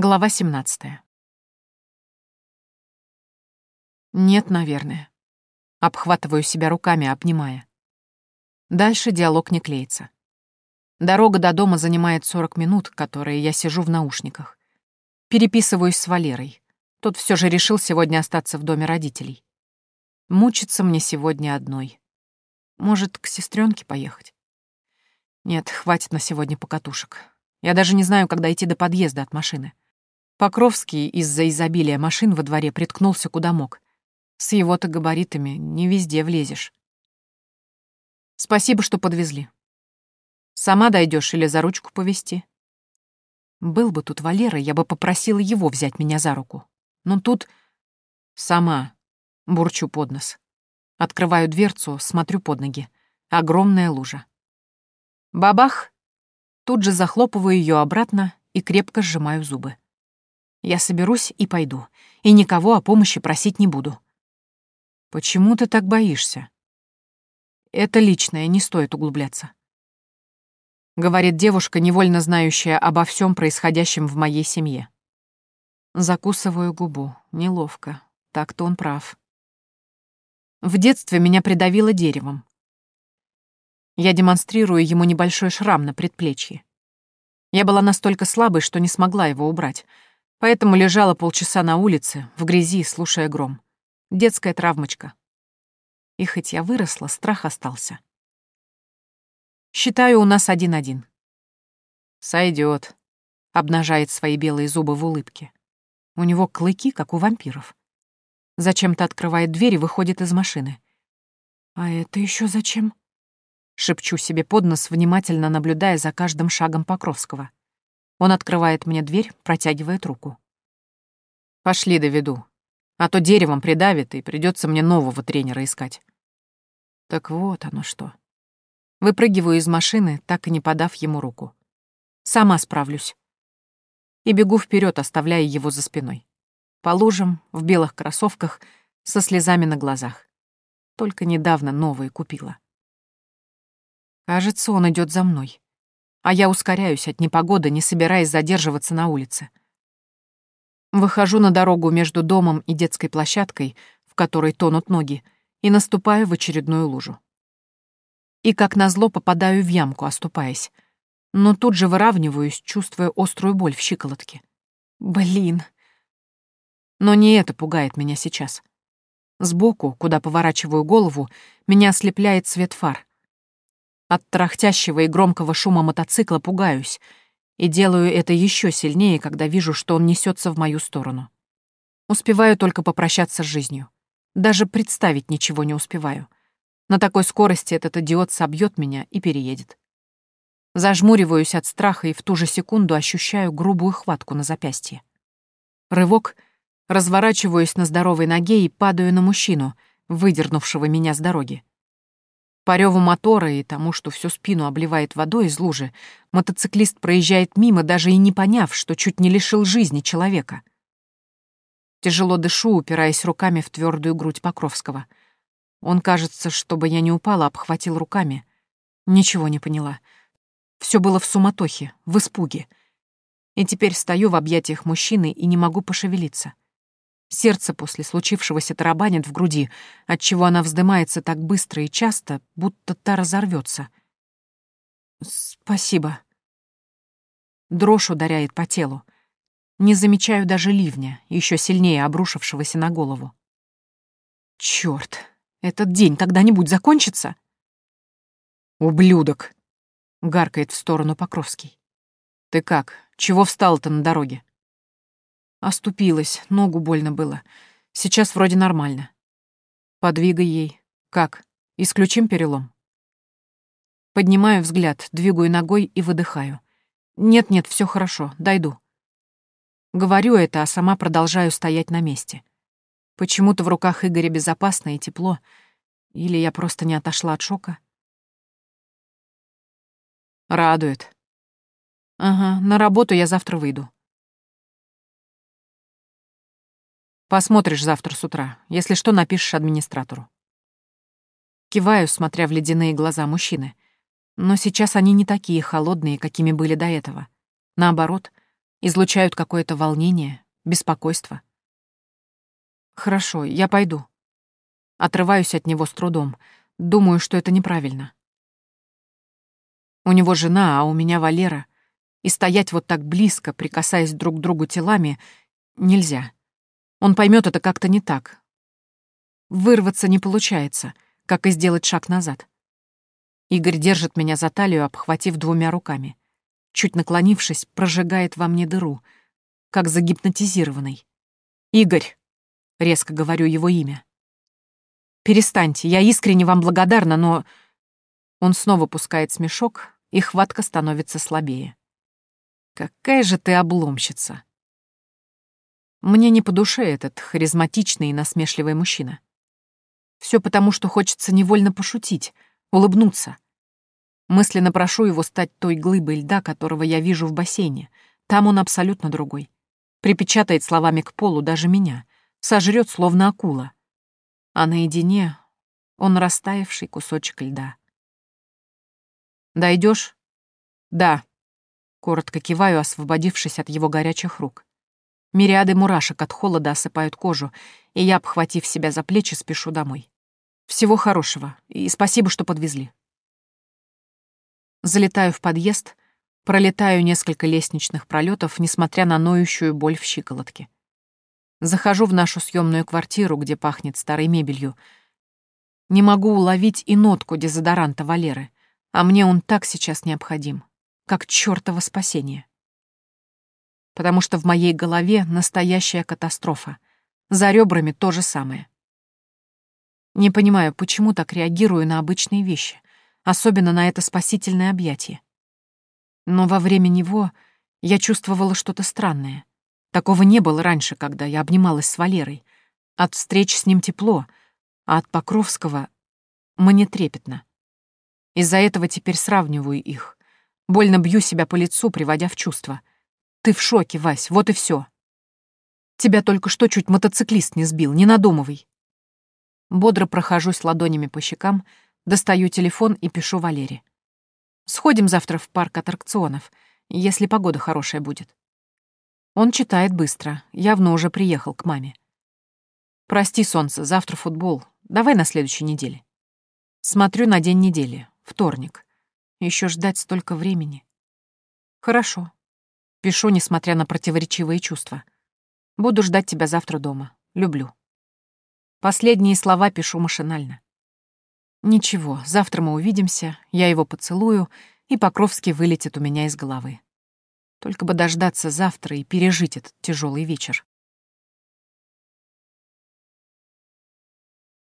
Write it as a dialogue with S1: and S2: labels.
S1: Глава 17. Нет, наверное. Обхватываю себя руками, обнимая. Дальше диалог не клеится. Дорога до дома занимает 40 минут, которые я сижу в наушниках. Переписываюсь с Валерой. Тот все же решил сегодня остаться в доме родителей. Мучиться мне сегодня одной. Может, к сестренке поехать? Нет, хватит на сегодня покатушек. Я даже не знаю, когда идти до подъезда от машины. Покровский из-за изобилия машин во дворе приткнулся куда мог. С его-то габаритами не везде влезешь. Спасибо, что подвезли. Сама дойдешь или за ручку повести? Был бы тут Валера, я бы попросила его взять меня за руку. Но тут... Сама. Бурчу под нос. Открываю дверцу, смотрю под ноги. Огромная лужа. Бабах! Тут же захлопываю ее обратно и крепко сжимаю зубы. Я соберусь и пойду, и никого о помощи просить не буду. Почему ты так боишься? Это личное, не стоит углубляться. Говорит девушка, невольно знающая обо всем происходящем в моей семье. Закусываю губу. Неловко. Так-то он прав. В детстве меня придавило деревом. Я демонстрирую ему небольшой шрам на предплечье. Я была настолько слабой, что не смогла его убрать, Поэтому лежала полчаса на улице, в грязи, слушая гром. Детская травмочка. И хоть я выросла, страх остался. Считаю, у нас один-один. Сойдет, обнажает свои белые зубы в улыбке. У него клыки, как у вампиров. Зачем-то открывает дверь и выходит из машины. А это еще зачем? Шепчу себе под нос, внимательно наблюдая за каждым шагом Покровского. Он открывает мне дверь, протягивает руку. «Пошли доведу, а то деревом придавит, и придется мне нового тренера искать». Так вот оно что. Выпрыгиваю из машины, так и не подав ему руку. Сама справлюсь. И бегу вперед, оставляя его за спиной. По лужам, в белых кроссовках, со слезами на глазах. Только недавно новые купила. Кажется, он идет за мной а я ускоряюсь от непогоды, не собираясь задерживаться на улице. Выхожу на дорогу между домом и детской площадкой, в которой тонут ноги, и наступаю в очередную лужу. И как назло попадаю в ямку, оступаясь. Но тут же выравниваюсь, чувствуя острую боль в щиколотке. Блин. Но не это пугает меня сейчас. Сбоку, куда поворачиваю голову, меня ослепляет свет фар. От трахтящего и громкого шума мотоцикла пугаюсь и делаю это еще сильнее, когда вижу, что он несется в мою сторону. Успеваю только попрощаться с жизнью. Даже представить ничего не успеваю. На такой скорости этот идиот собьет меня и переедет. Зажмуриваюсь от страха и в ту же секунду ощущаю грубую хватку на запястье. Рывок, разворачиваюсь на здоровой ноге и падаю на мужчину, выдернувшего меня с дороги. По реву мотора и тому, что всю спину обливает водой из лужи, мотоциклист проезжает мимо, даже и не поняв, что чуть не лишил жизни человека. Тяжело дышу, упираясь руками в твердую грудь Покровского. Он, кажется, чтобы я не упала, обхватил руками. Ничего не поняла. Все было в суматохе, в испуге. И теперь стою в объятиях мужчины и не могу пошевелиться. Сердце после случившегося тарабанит в груди, отчего она вздымается так быстро и часто, будто та разорвется. «Спасибо». Дрожь ударяет по телу. Не замечаю даже ливня, еще сильнее обрушившегося на голову. Черт, этот день когда-нибудь закончится? «Ублюдок!» — гаркает в сторону Покровский. «Ты как? Чего встал-то на дороге?» Оступилась, ногу больно было. Сейчас вроде нормально. Подвигай ей. Как? Исключим перелом? Поднимаю взгляд, двигаю ногой и выдыхаю. Нет-нет, все хорошо, дойду. Говорю это, а сама продолжаю стоять на месте. Почему-то в руках Игоря безопасно и тепло. Или я просто не отошла от шока. Радует. Ага, на работу я завтра выйду. Посмотришь завтра с утра. Если что, напишешь администратору. Киваю, смотря в ледяные глаза мужчины. Но сейчас они не такие холодные, какими были до этого. Наоборот, Излучают какое-то волнение, беспокойство. Хорошо, я пойду. Отрываюсь от него с трудом. Думаю, что это неправильно. У него жена, а у меня Валера. И стоять вот так близко, прикасаясь друг к другу телами, нельзя. Он поймет это как-то не так. Вырваться не получается, как и сделать шаг назад. Игорь держит меня за талию, обхватив двумя руками. Чуть наклонившись, прожигает во мне дыру, как загипнотизированный. «Игорь!» — резко говорю его имя. «Перестаньте, я искренне вам благодарна, но...» Он снова пускает смешок, и хватка становится слабее. «Какая же ты обломщица!» Мне не по душе этот харизматичный и насмешливый мужчина. Все потому, что хочется невольно пошутить, улыбнуться. Мысленно прошу его стать той глыбой льда, которого я вижу в бассейне. Там он абсолютно другой. Припечатает словами к полу даже меня. Сожрет, словно акула. А наедине он растаявший кусочек льда. Дойдешь? Да. Коротко киваю, освободившись от его горячих рук. Мириады мурашек от холода осыпают кожу, и я, обхватив себя за плечи, спешу домой. Всего хорошего, и спасибо, что подвезли. Залетаю в подъезд, пролетаю несколько лестничных пролетов, несмотря на ноющую боль в щиколотке. Захожу в нашу съемную квартиру, где пахнет старой мебелью. Не могу уловить и нотку дезодоранта Валеры, а мне он так сейчас необходим, как чёртово спасение потому что в моей голове настоящая катастрофа. За ребрами то же самое. Не понимаю, почему так реагирую на обычные вещи, особенно на это спасительное объятие. Но во время него я чувствовала что-то странное. Такого не было раньше, когда я обнималась с Валерой. От встреч с ним тепло, а от Покровского мне трепетно. Из-за этого теперь сравниваю их. Больно бью себя по лицу, приводя в чувство. Ты в шоке, Вась, вот и все. Тебя только что чуть мотоциклист не сбил, не надумывай. Бодро прохожусь ладонями по щекам, достаю телефон и пишу Валере. Сходим завтра в парк аттракционов, если погода хорошая будет. Он читает быстро, явно уже приехал к маме. Прости, солнце, завтра футбол. Давай на следующей неделе. Смотрю на день недели, вторник. Еще ждать столько времени. Хорошо, Пишу, несмотря на противоречивые чувства. Буду ждать тебя завтра дома. Люблю. Последние слова пишу машинально. Ничего, завтра мы увидимся, я его поцелую, и Покровский вылетит у меня из головы. Только бы дождаться завтра и пережить этот тяжелый вечер.